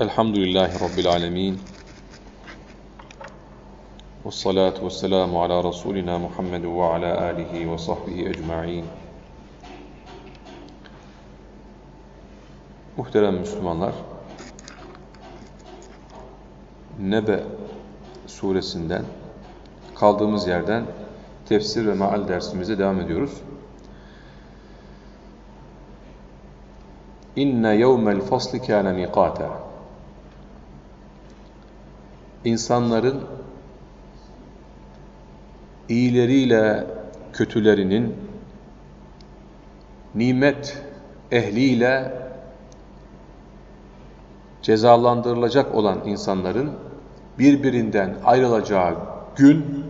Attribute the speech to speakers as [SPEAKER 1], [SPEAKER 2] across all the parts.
[SPEAKER 1] Elhamdülillahi Rabbil alemin. Ve salatu ve selamu ala Resulina Muhammed ve ala alihi ve sahbihi ecma'in. Muhterem Müslümanlar, Nebe suresinden kaldığımız yerden tefsir ve maal dersimize devam ediyoruz. İnne yevmel fasli kâne mikâta. İnsanların iyileriyle kötülerinin nimet ehliyle cezalandırılacak olan insanların birbirinden ayrılacağı gün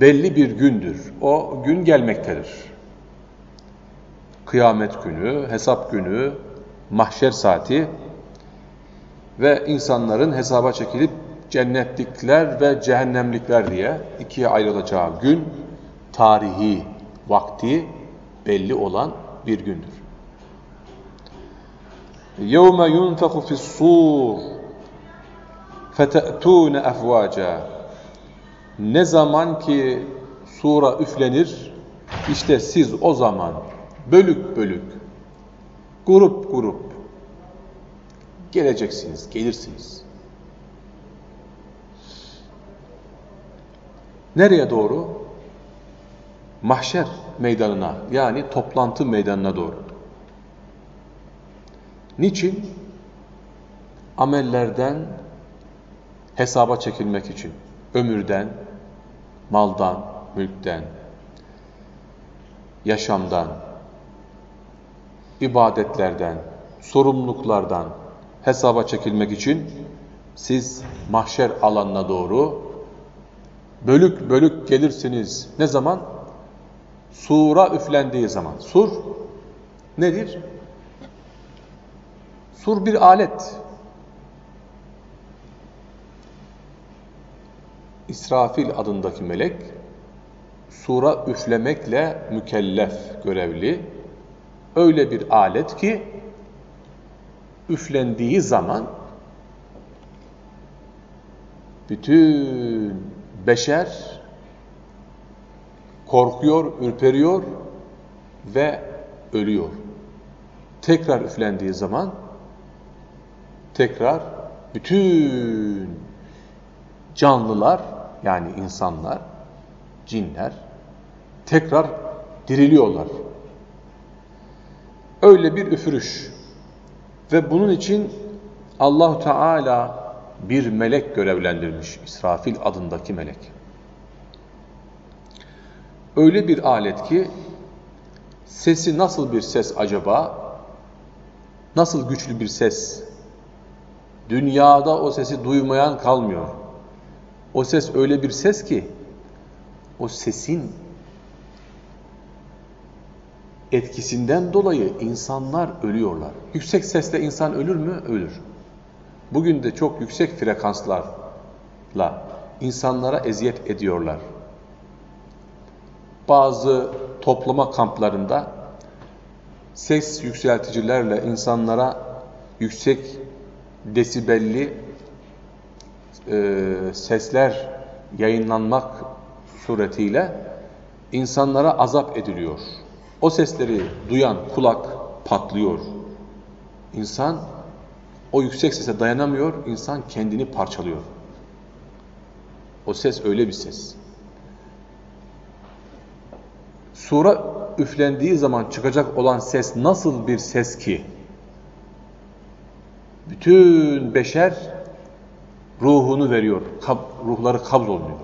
[SPEAKER 1] belli bir gündür. O gün gelmektedir. Kıyamet günü, hesap günü, mahşer saati ve insanların hesaba çekilip cennetlikler ve cehennemlikler diye ikiye ayrılacağı gün, tarihi, vakti belli olan bir gündür. يَوْمَ يُنْفَخُ فِي الصُّورِ فَتَأْتُونَ اَفْوَاجًا Ne zaman ki sura üflenir, işte siz o zaman bölük bölük, grup grup geleceksiniz, gelirsiniz. Nereye doğru? Mahşer meydanına yani toplantı meydanına doğru. Niçin? Amellerden hesaba çekilmek için. Ömürden, maldan, mülkten, yaşamdan, ibadetlerden, sorumluluklardan hesaba çekilmek için siz mahşer alanına doğru bölük bölük gelirsiniz. Ne zaman? Sura üflendiği zaman. Sur nedir? Sur bir alet. İsrafil adındaki melek sura üflemekle mükellef, görevli. Öyle bir alet ki üflendiği zaman bütün beşer korkuyor, ürperiyor ve ölüyor. Tekrar üflendiği zaman tekrar bütün canlılar yani insanlar, cinler tekrar diriliyorlar. Öyle bir üfürüş. Ve bunun için Allahu Teala bir melek görevlendirmiş. İsrafil adındaki melek. Öyle bir alet ki sesi nasıl bir ses acaba? Nasıl güçlü bir ses? Dünyada o sesi duymayan kalmıyor. O ses öyle bir ses ki o sesin etkisinden dolayı insanlar ölüyorlar. Yüksek sesle insan ölür mü? Ölür. Bugün de çok yüksek frekanslarla insanlara eziyet ediyorlar. Bazı toplama kamplarında ses yükselticilerle insanlara yüksek desibelli e, sesler yayınlanmak suretiyle insanlara azap ediliyor. O sesleri duyan kulak patlıyor. İnsan o yüksek sese dayanamıyor, insan kendini parçalıyor. O ses öyle bir ses. Sura üflendiği zaman çıkacak olan ses nasıl bir ses ki? Bütün beşer ruhunu veriyor, kab, ruhları kabz oluyor.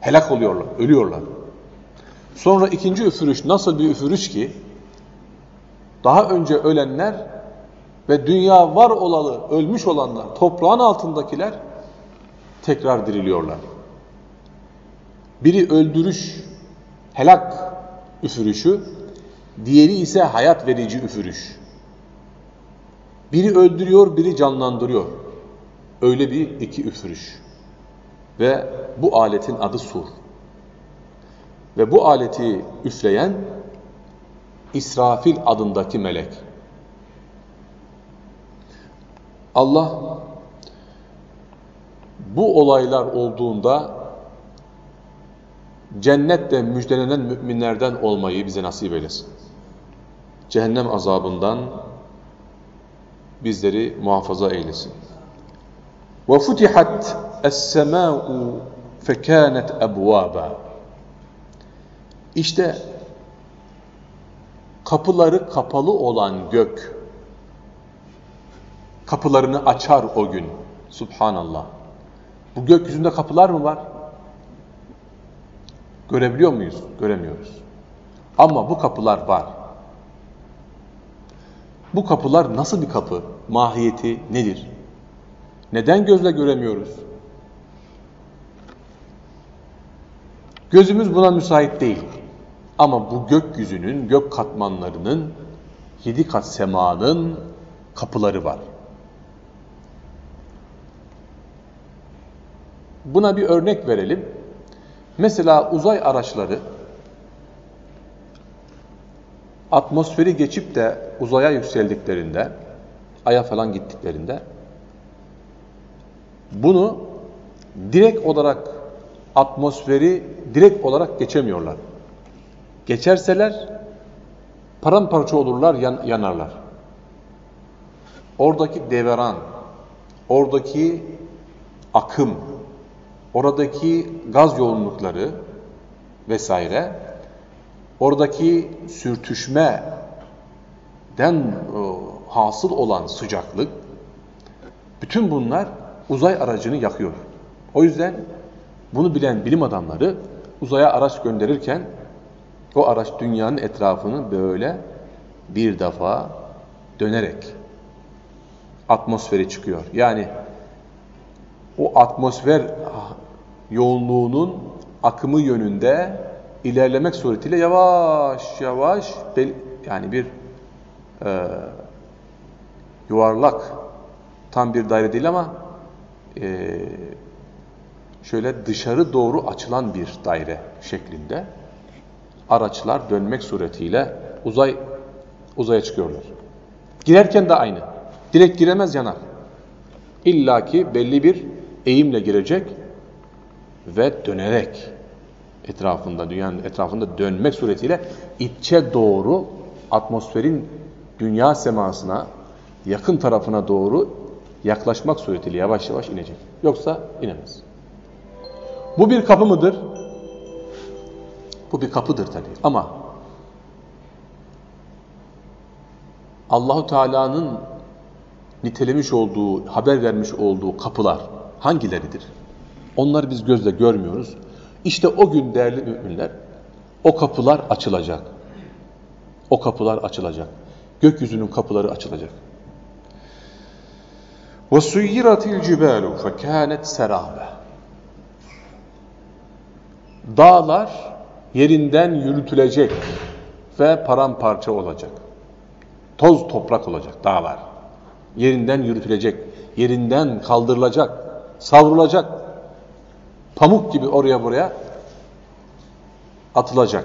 [SPEAKER 1] Helak oluyorlar, ölüyorlar. Sonra ikinci üfürüş nasıl bir üfürüş ki? Daha önce ölenler ve dünya var olalı, ölmüş olanlar, toprağın altındakiler tekrar diriliyorlar. Biri öldürüş, helak üfürüşü, diğeri ise hayat verici üfürüş. Biri öldürüyor, biri canlandırıyor. Öyle bir iki üfürüş. Ve bu aletin adı sur. Ve bu aleti üfleyen İsrafil adındaki melek. Allah bu olaylar olduğunda cennetle müjdelenen müminlerden olmayı bize nasip eylesin. Cehennem azabından bizleri muhafaza eylesin. وَفُتِحَتْ السَّمَاءُ فَكَانَتْ اَبْوَابًا işte kapıları kapalı olan gök kapılarını açar o gün. Subhanallah. Bu gökyüzünde kapılar mı var? Görebiliyor muyuz? Göremiyoruz. Ama bu kapılar var. Bu kapılar nasıl bir kapı? Mahiyeti nedir? Neden gözle göremiyoruz? Gözümüz buna müsait değil. Ama bu gökyüzünün, gök katmanlarının, yedi kat semanın kapıları var. Buna bir örnek verelim. Mesela uzay araçları atmosferi geçip de uzaya yükseldiklerinde, aya falan gittiklerinde bunu direkt olarak atmosferi direkt olarak geçemiyorlar. Geçerseler paramparça olurlar, yan, yanarlar. Oradaki deveran, oradaki akım, oradaki gaz yoğunlukları vesaire, oradaki sürtüşmeden e, hasıl olan sıcaklık, bütün bunlar uzay aracını yakıyor. O yüzden bunu bilen bilim adamları uzaya araç gönderirken o araç dünyanın etrafını böyle bir defa dönerek atmosferi çıkıyor. Yani o atmosfer yoğunluğunun akımı yönünde ilerlemek suretiyle yavaş yavaş yani bir e, yuvarlak tam bir daire değil ama e, şöyle dışarı doğru açılan bir daire şeklinde araçlar dönmek suretiyle uzay uzaya çıkıyorlar. Girerken de aynı. Direkt giremez yanar. İlla ki belli bir eğimle girecek ve dönerek etrafında, dünyanın etrafında dönmek suretiyle içe doğru atmosferin dünya semasına, yakın tarafına doğru yaklaşmak suretiyle yavaş yavaş inecek. Yoksa inemez. Bu bir kapı mıdır? Bu bir kapıdır tabii ama Allahu Teala'nın nitelemiş olduğu, haber vermiş olduğu kapılar hangileridir? Onları biz gözle görmüyoruz. İşte o gün değerli müminler o kapılar açılacak. O kapılar açılacak. Gökyüzünün kapıları açılacak. وَسُيِّرَتِ الْجِبَالُ فَكَانَتْ سَرَابًا Dağlar yerinden yürütülecek ve paramparça olacak. Toz toprak olacak dağlar. Yerinden yürütülecek, yerinden kaldırılacak, savrulacak. Pamuk gibi oraya buraya atılacak.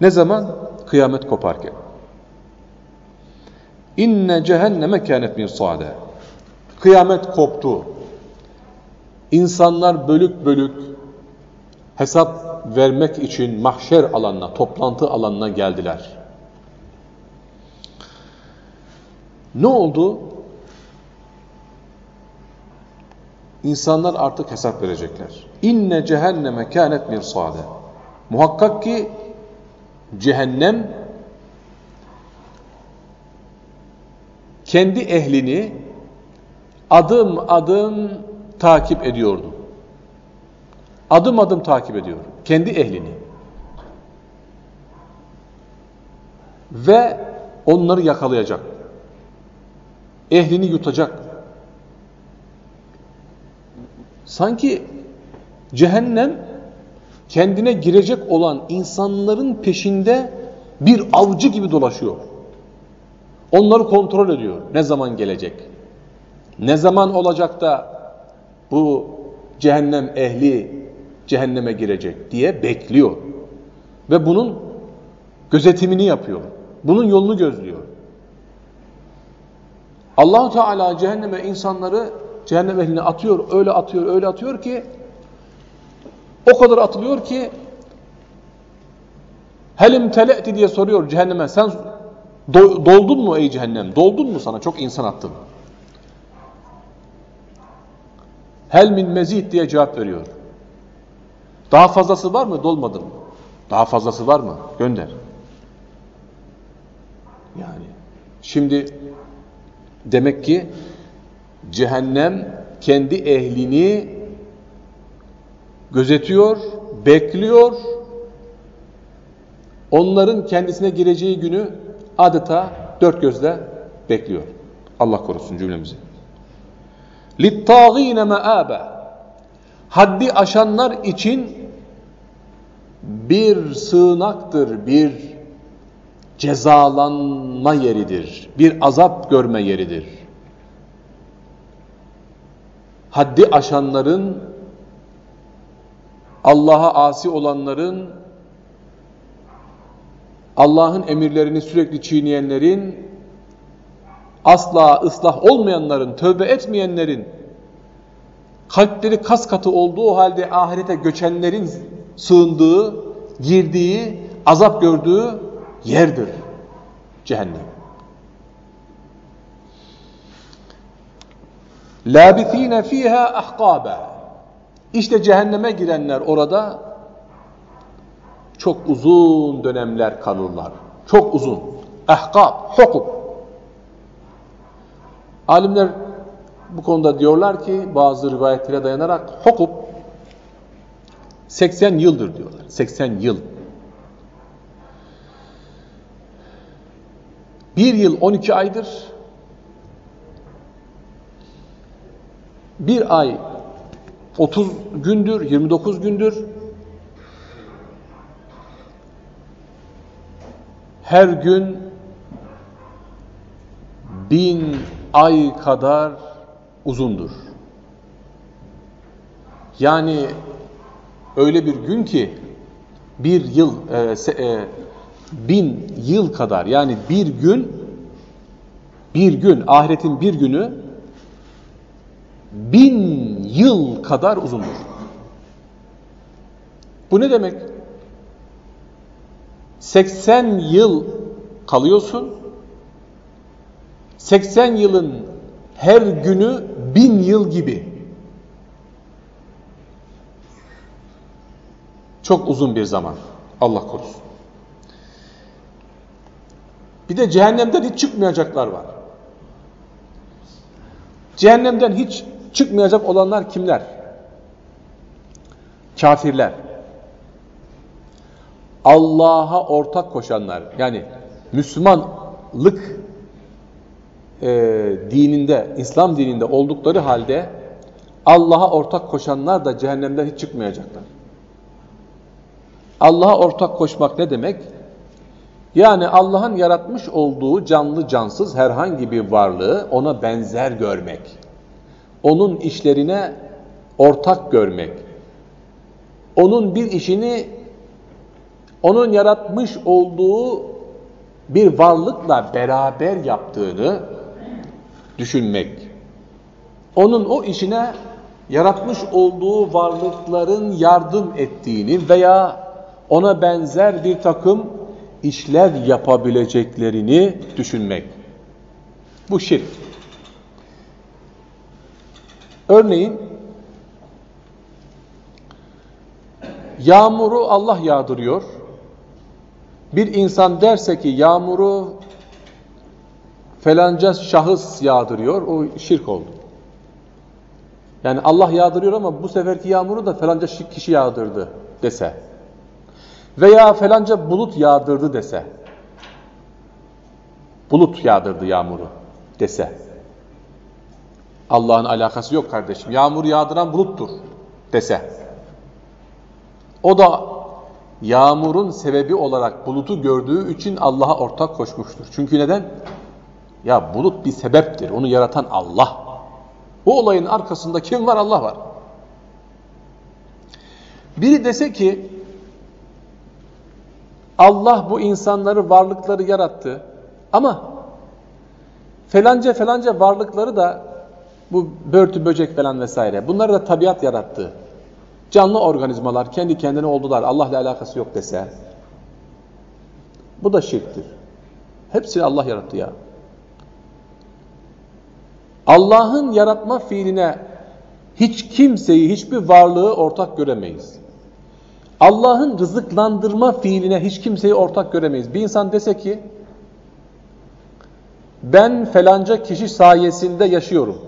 [SPEAKER 1] Ne zaman? Kıyamet koparken. İnne cehenneme kânet mirsâde. Kıyamet koptu. İnsanlar bölük bölük hesap vermek için mahşer alanına, toplantı alanına geldiler. Ne oldu? İnsanlar artık hesap verecekler. İnne cehenneme kânet mirsâde. Muhakkak ki cehennem kendi ehlini adım adım takip ediyordu. Adım adım takip ediyor. Kendi ehlini. Ve onları yakalayacak. Ehlini yutacak. Sanki cehennem kendine girecek olan insanların peşinde bir avcı gibi dolaşıyor. Onları kontrol ediyor. Ne zaman gelecek? Ne zaman olacak da bu cehennem ehli cehenneme girecek diye bekliyor. Ve bunun gözetimini yapıyor. Bunun yolunu gözlüyor. Allahu Teala cehenneme insanları cehennem ehline atıyor, öyle atıyor, öyle atıyor ki o kadar atılıyor ki helim tele'ti diye soruyor cehenneme sen do doldun mu ey cehennem? Doldun mu sana? Çok insan attın. Hel min mezid diye cevap veriyor. Daha fazlası var mı? Dolmadım. Daha fazlası var mı? Gönder. Yani şimdi demek ki cehennem kendi ehlini gözetiyor, bekliyor. Onların kendisine gireceği günü adeta dört gözle bekliyor. Allah korusun cümlemizi. لِلْتَاغِينَ مَآبًا Haddi aşanlar için bir sığınaktır, bir cezalanma yeridir, bir azap görme yeridir. Haddi aşanların, Allah'a asi olanların, Allah'ın emirlerini sürekli çiğneyenlerin, asla ıslah olmayanların, tövbe etmeyenlerin, kalpleri kas katı olduğu halde ahirete göçenlerin sığındığı, girdiği, azap gördüğü yerdir cehennem. لَابِث۪ينَ ف۪يهَا اَحْقَابًا İşte cehenneme girenler orada çok uzun dönemler kalırlar. Çok uzun. Ehkab, hukuk. Alimler bu konuda diyorlar ki bazı rivayetlere dayanarak hukuk 80 yıldır diyorlar. 80 yıl. Bir yıl 12 aydır. Bir ay 30 gündür, 29 gündür. Her gün bin ay kadar uzundur. Yani öyle bir gün ki bir yıl e, se, e, bin yıl kadar yani bir gün bir gün ahiretin bir günü bin yıl kadar uzundur. Bu ne demek? 80 yıl kalıyorsun 80 yılın her günü bin yıl gibi. Çok uzun bir zaman. Allah korusun. Bir de cehennemden hiç çıkmayacaklar var. Cehennemden hiç çıkmayacak olanlar kimler? Kafirler. Allah'a ortak koşanlar. Yani Müslümanlık e, dininde, İslam dininde oldukları halde Allah'a ortak koşanlar da cehennemden hiç çıkmayacaklar. Allah'a ortak koşmak ne demek? Yani Allah'ın yaratmış olduğu canlı cansız herhangi bir varlığı ona benzer görmek. Onun işlerine ortak görmek. Onun bir işini onun yaratmış olduğu bir varlıkla beraber yaptığını düşünmek. Onun o işine yaratmış olduğu varlıkların yardım ettiğini veya ona benzer bir takım işler yapabileceklerini düşünmek. Bu şirk. Örneğin yağmuru Allah yağdırıyor. Bir insan derse ki yağmuru felanca şahıs yağdırıyor, o şirk oldu. Yani Allah yağdırıyor ama bu seferki yağmuru da falanca kişi yağdırdı dese. Veya falanca bulut yağdırdı dese. Bulut yağdırdı yağmuru dese. Allah'ın alakası yok kardeşim. Yağmur yağdıran buluttur dese. O da yağmurun sebebi olarak bulutu gördüğü için Allah'a ortak koşmuştur. Çünkü neden? Ya bulut bir sebeptir. Onu yaratan Allah. Bu olayın arkasında kim var? Allah var. Biri dese ki Allah bu insanları, varlıkları yarattı ama Felanca felanca varlıkları da bu börtü böcek falan vesaire bunları da tabiat yarattı. Canlı organizmalar kendi kendine oldular. Allah'la alakası yok dese. Bu da şirktir. Hepsini Allah yarattı ya. Allah'ın yaratma fiiline hiç kimseyi, hiçbir varlığı ortak göremeyiz. Allah'ın rızıklandırma fiiline hiç kimseyi ortak göremeyiz. Bir insan dese ki, ben felanca kişi sayesinde yaşıyorum.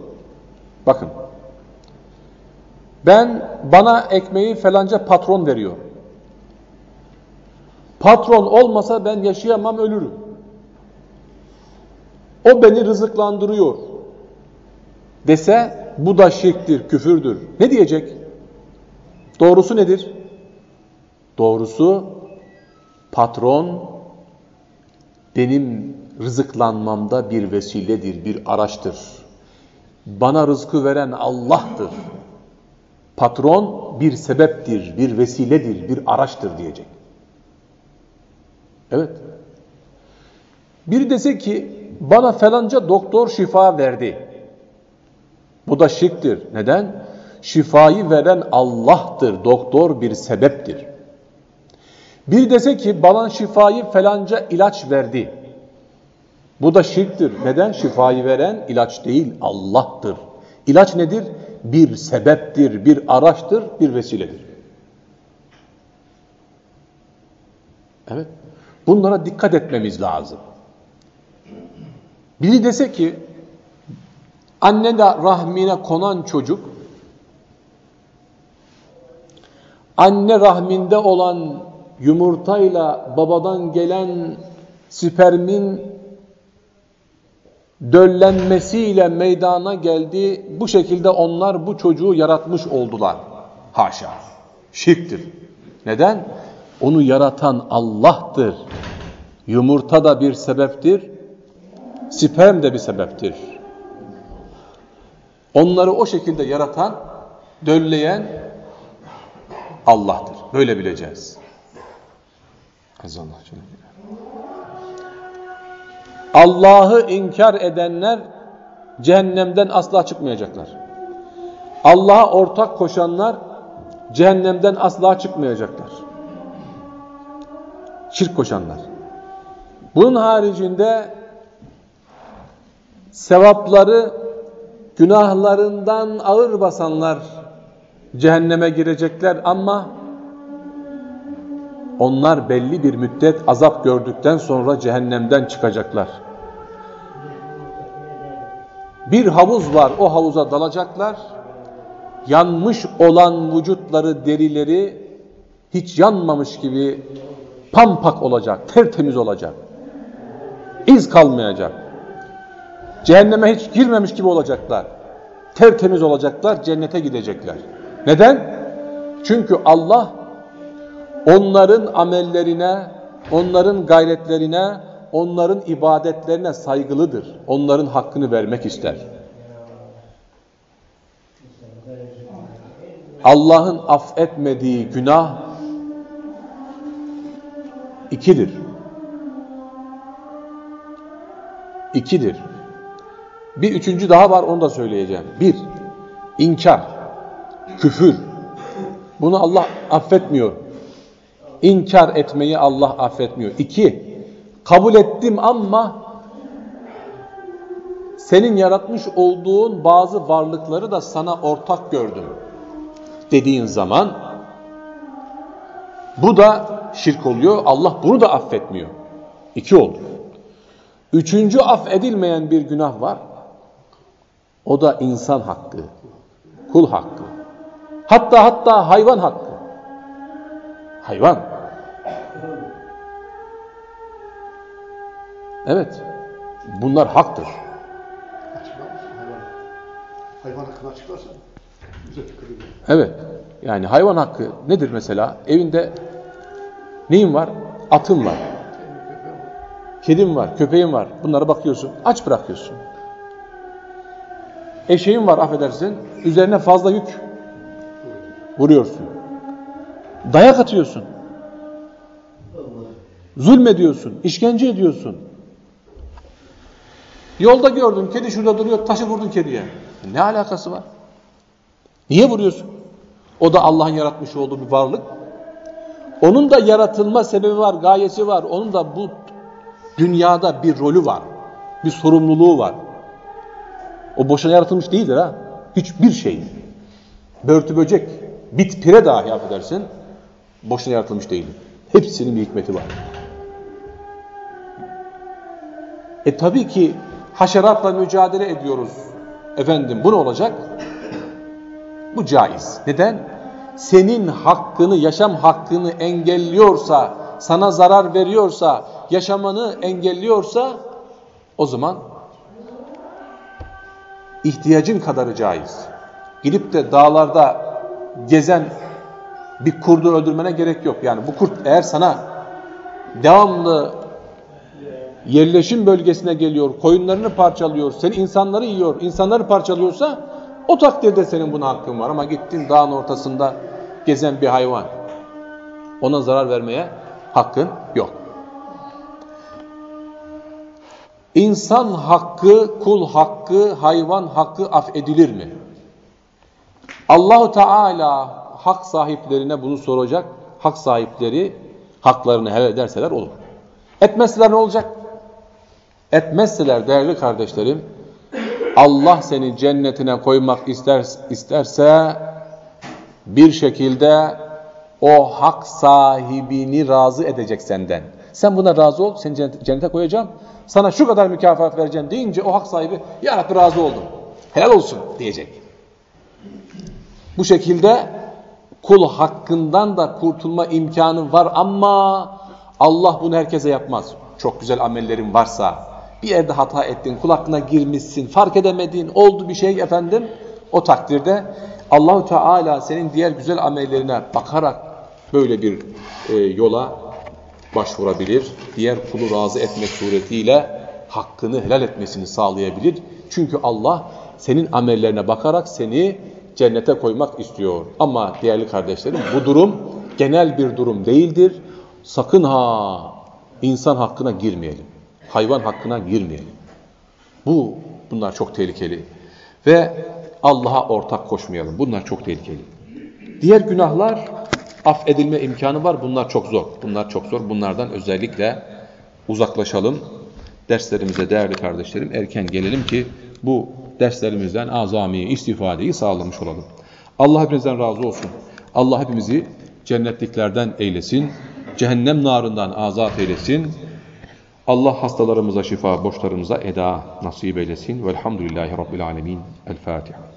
[SPEAKER 1] Bakın, ben bana ekmeği felanca patron veriyor. Patron olmasa ben yaşayamam ölürüm. O beni rızıklandırıyor dese bu da şirktir, küfürdür. Ne diyecek? Doğrusu nedir? Doğrusu patron benim rızıklanmamda bir vesiledir, bir araçtır. Bana rızkı veren Allah'tır. Patron bir sebeptir, bir vesiledir, bir araçtır diyecek. Evet. Bir dese ki bana falanca doktor şifa verdi. Bu da şirktir. Neden? Şifayı veren Allah'tır. Doktor bir sebeptir. Bir dese ki bana şifayı falanca ilaç verdi. Bu da şirktir. Neden? Şifayı veren ilaç değil Allah'tır. İlaç nedir? Bir sebeptir, bir araçtır, bir vesiledir. Evet. Bunlara dikkat etmemiz lazım. Biri dese ki Anne de rahmine konan çocuk, anne rahminde olan yumurtayla babadan gelen spermin döllenmesiyle meydana geldi. Bu şekilde onlar bu çocuğu yaratmış oldular. Haşa. Şirktir. Neden? Onu yaratan Allah'tır. Yumurta da bir sebeptir. Sperm de bir sebeptir. Onları o şekilde yaratan, dölleyen Allah'tır. Böyle bileceğiz. Allah'ı inkar edenler cehennemden asla çıkmayacaklar. Allah'a ortak koşanlar cehennemden asla çıkmayacaklar. Şirk koşanlar. Bunun haricinde sevapları Günahlarından ağır basanlar cehenneme girecekler ama onlar belli bir müddet azap gördükten sonra cehennemden çıkacaklar. Bir havuz var, o havuza dalacaklar. Yanmış olan vücutları, derileri hiç yanmamış gibi pampak olacak, tertemiz olacak. İz kalmayacak. Cehenneme hiç girmemiş gibi olacaklar. Tertemiz olacaklar, cennete gidecekler. Neden? Çünkü Allah onların amellerine, onların gayretlerine, onların ibadetlerine saygılıdır. Onların hakkını vermek ister. Allah'ın affetmediği günah ikidir. İkidir. Bir üçüncü daha var onu da söyleyeceğim. Bir, inkar, küfür. Bunu Allah affetmiyor. İnkar etmeyi Allah affetmiyor. İki, kabul ettim ama senin yaratmış olduğun bazı varlıkları da sana ortak gördüm dediğin zaman bu da şirk oluyor. Allah bunu da affetmiyor. İki oldu. Üçüncü affedilmeyen bir günah var. O da insan hakkı, kul hakkı. Hatta hatta hayvan hakkı. Hayvan. Evet. Bunlar haktır.
[SPEAKER 2] Hayvan hakkını açıklarsan
[SPEAKER 1] Evet. Yani hayvan hakkı nedir mesela? Evinde neyin var? Atın var. Kedim var, köpeğin var. Bunlara bakıyorsun. Aç bırakıyorsun. Eşeğin var affedersin. Üzerine fazla yük vuruyorsun. Dayak atıyorsun. Zulmediyorsun, işkence ediyorsun. Yolda gördün kedi şurada duruyor taşı vurdun kediye. Ne alakası var? Niye vuruyorsun? O da Allah'ın yaratmış olduğu bir varlık. Onun da yaratılma sebebi var, gayesi var. Onun da bu dünyada bir rolü var. Bir sorumluluğu var. O boşuna yaratılmış değildir ha. Hiçbir şey. Börtü böcek, bit pire dahi affedersin. Boşuna yaratılmış değildir. Hepsinin bir hikmeti var. E tabii ki haşeratla mücadele ediyoruz. Efendim bu ne olacak? Bu caiz. Neden? Senin hakkını, yaşam hakkını engelliyorsa, sana zarar veriyorsa, yaşamanı engelliyorsa o zaman ihtiyacın kadarı caiz. Gidip de dağlarda gezen bir kurdu öldürmene gerek yok. Yani bu kurt eğer sana devamlı yerleşim bölgesine geliyor, koyunlarını parçalıyor, seni insanları yiyor, insanları parçalıyorsa o takdirde senin buna hakkın var. Ama gittin dağın ortasında gezen bir hayvan. Ona zarar vermeye hakkın yok. İnsan hakkı, kul hakkı, hayvan hakkı affedilir mi? Allahu Teala hak sahiplerine bunu soracak. Hak sahipleri haklarını helal ederseler olur. Etmezseler ne olacak? Etmezseler değerli kardeşlerim, Allah seni cennetine koymak ister, isterse bir şekilde o hak sahibini razı edecek senden. Sen buna razı ol, seni cennete, koyacağım. Sana şu kadar mükafat vereceğim deyince o hak sahibi ya Rabbi razı oldum. Helal olsun diyecek. Bu şekilde kul hakkından da kurtulma imkanı var ama Allah bunu herkese yapmaz. Çok güzel amellerin varsa, bir yerde hata ettin, kul hakkına girmişsin, fark edemedin, oldu bir şey efendim. O takdirde Allahu Teala senin diğer güzel amellerine bakarak böyle bir e, yola başvurabilir. Diğer kulu razı etmek suretiyle hakkını helal etmesini sağlayabilir. Çünkü Allah senin amellerine bakarak seni cennete koymak istiyor. Ama değerli kardeşlerim bu durum genel bir durum değildir. Sakın ha insan hakkına girmeyelim. Hayvan hakkına girmeyelim. Bu bunlar çok tehlikeli. Ve Allah'a ortak koşmayalım. Bunlar çok tehlikeli. Diğer günahlar affedilme imkanı var. Bunlar çok zor. Bunlar çok zor. Bunlardan özellikle uzaklaşalım. Derslerimize değerli kardeşlerim erken gelelim ki bu derslerimizden azami istifadeyi sağlamış olalım. Allah hepinizden razı olsun. Allah hepimizi cennetliklerden eylesin. Cehennem narından azat eylesin. Allah hastalarımıza şifa, borçlarımıza eda nasip eylesin. Velhamdülillahi Rabbil alemin. El Fatiha.